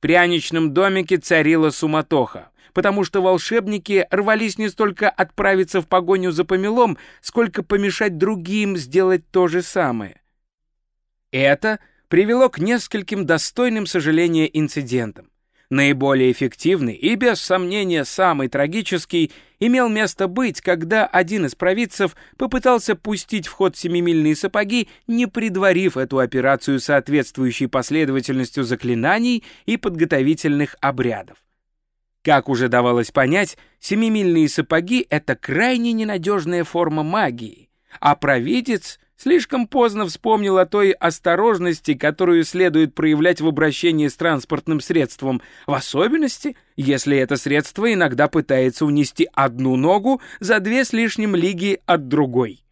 пряничном домике царила суматоха, потому что волшебники рвались не столько отправиться в погоню за помелом, сколько помешать другим сделать то же самое. Это привело к нескольким достойным сожаления инцидентам. Наиболее эффективный и, без сомнения, самый трагический имел место быть, когда один из провидцев попытался пустить в ход семимильные сапоги, не предварив эту операцию соответствующей последовательностью заклинаний и подготовительных обрядов. Как уже давалось понять, семимильные сапоги — это крайне ненадежная форма магии, а провидец — слишком поздно вспомнил о той осторожности, которую следует проявлять в обращении с транспортным средством, в особенности, если это средство иногда пытается унести одну ногу за две с лишним лиги от другой.